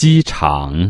机场。